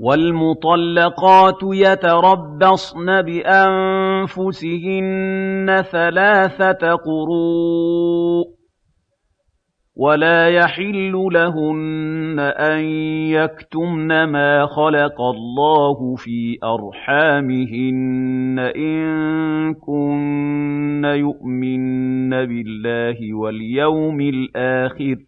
وَالْمُطَلَّقَاتُ يَتَرَبَّصْنَ بِأَنفُسِهِنَّ ثَلَاثَةَ قُرُوءٍ ۚ وَلَا يَحِلُّ لَهُنَّ أَن يَكْتُمْنَ مَا خَلَقَ اللَّهُ فِي أَرْحَامِهِنَّ إِن كُنَّ يُؤْمِنَّ بِاللَّهِ وَالْيَوْمِ الْآخِرِ ۚ